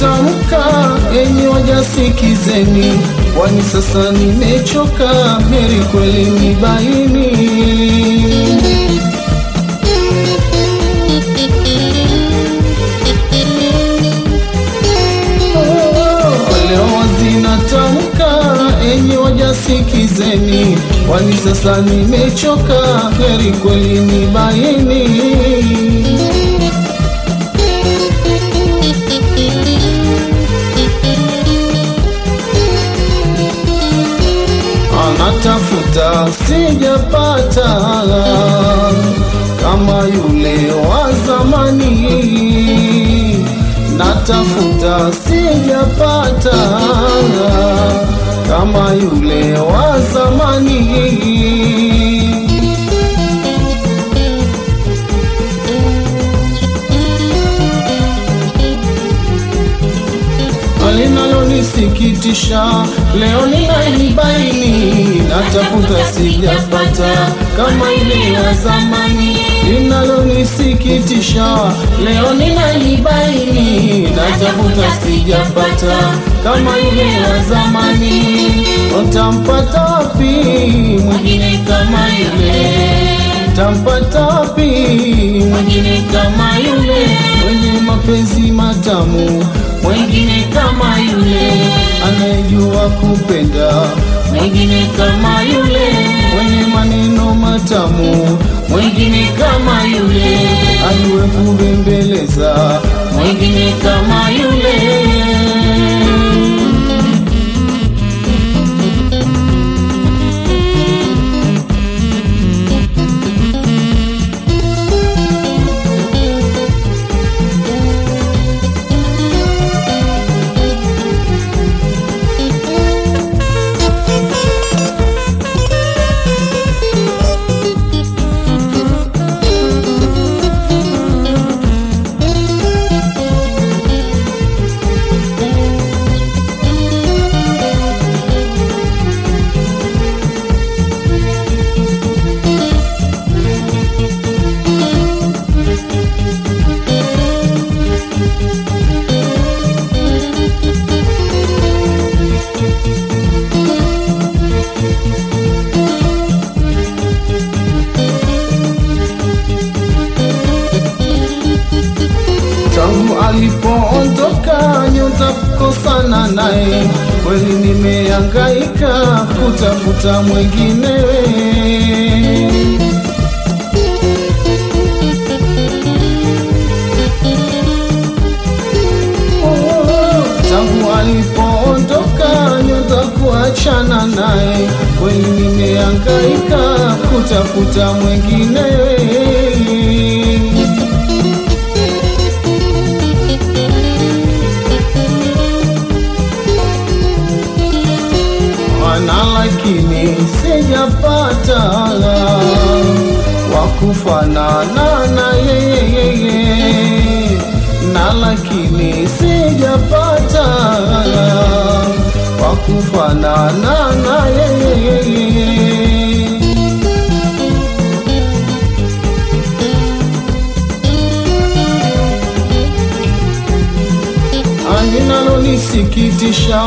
ninayotamka, enyi wajasikizeni, kwani sasa nimechoka, heri kweli nibaini. Sikizeni, kwani sasa nimechoka, heri kweli ni baini. Sijapata, kama yule wa zamani natafuta sijapata kama yule wa zamani. Linalonisikitisha leo ninaibaini, natafuta sijapata kama ile ya zamani. Linalonisikitisha leo ninaibaini, natafuta sijapata kama ile ya zamani. Utampata wapi mwingine kama yule? Tampata wapi? Mwingine kama yule? Mwenye mapenzi matamu. Mwengine kama yule, anayejua kupenda. Mwengine kama yule, mwenye maneno matamu. Mwengine kama yule, ajue kubembeleza mwengine kama yule. Alipoondoka nyota kukosana naye, kweli nimeangaika kutafuta mwingine. Oh, naye, kweli nimeangaika kutafuta mwenginewe. Lakini sijapata wakufanana na yeye, na lakini sijapata wakufanana na yeye. Linalonisikitisha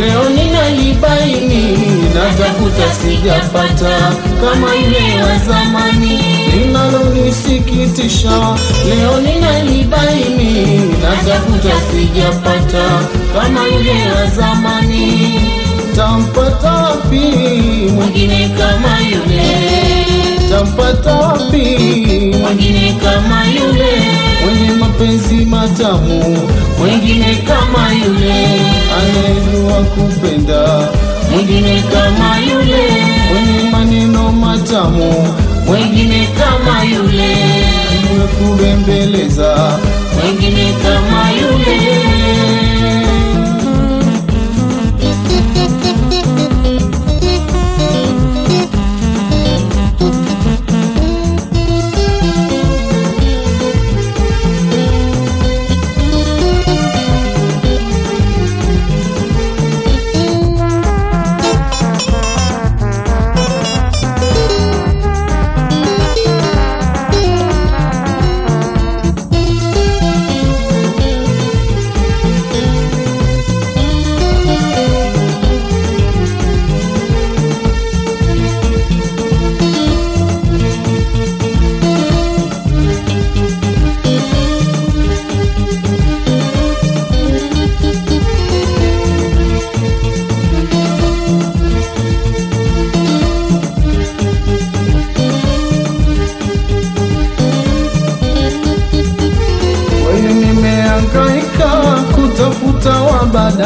leo ninalibaini, natafuta sijapata kama ile ya zamani. Linalonisikitisha leo ninalibaini, natafuta sijapata kama ile ya zamani. Tampata wapi mwingine kama yule? Tampata wapi mwingine kama yule? Mwenye mapenzi matamu mwingine kama yule, anayejua kupenda mwingine kama yule, mwenye maneno matamu mwingine kama yule, kubembeleza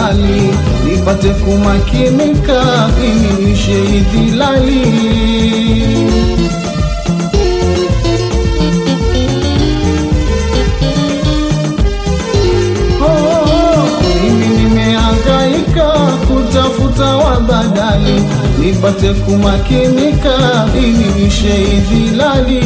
badali nipate kumakinika ili nisheidhilali wabadali nipate kumakinika iniishe idhilali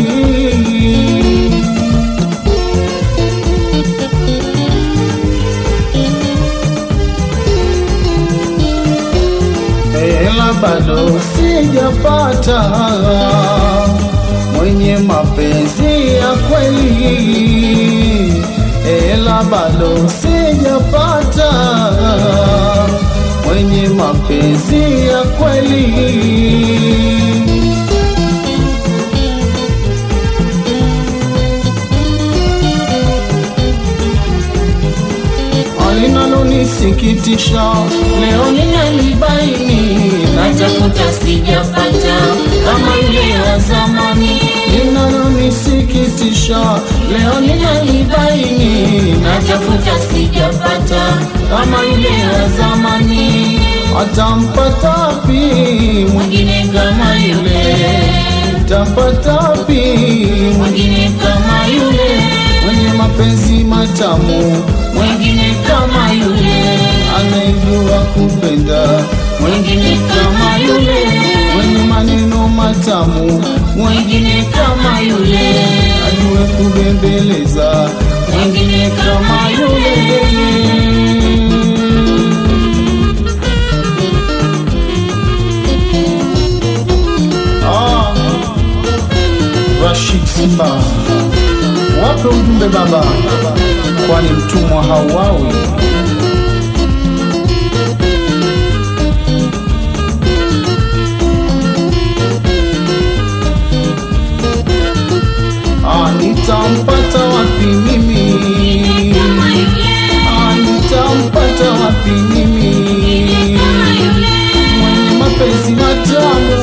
bado sijapata mwenye mapenzi ya kweli, ela bado sijapata mwenye mapenzi ya kweli. Linalonisikitisha leo ninalibaini, natafuta sijapata kama yule wa zamani, linalonisikitisha leo ninalibaini, natafuta sijapata kama yule wa zamani, atampata wapi? Mwingine kama yule, tampata wapi? Mwingine kama yule, mwenye mapenzi matamu, mwingine anayejua kupenda, mwingine kama yule, mwenye maneno matamu, mwingine kama yule, ajue kubembeleza, mwingine kama yule. Ah, Rashid Simba, wape ujumbe baba, kwani mtumwa hauawi. Ah, nitampata wapi mimi? Nitampata wapi mimi? mwenye matamu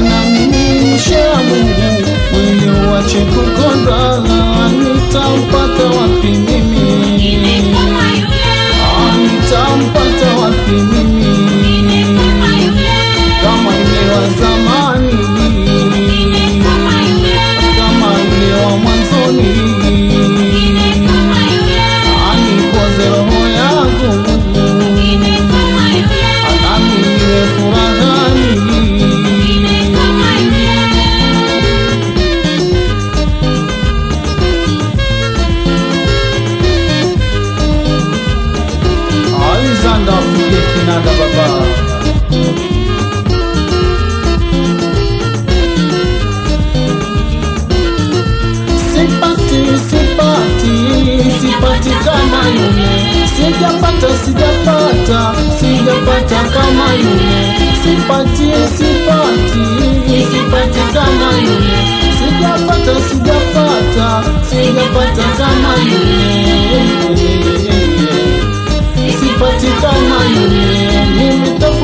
na mimi uache kukonda nitampata wapi mimi maji kama yule, sijapata sijapata sijapata kama yule, sipati sipati. Sipati kama yule, sijapata sijapata sijapata kama yule, sipati kama yule, nimetoka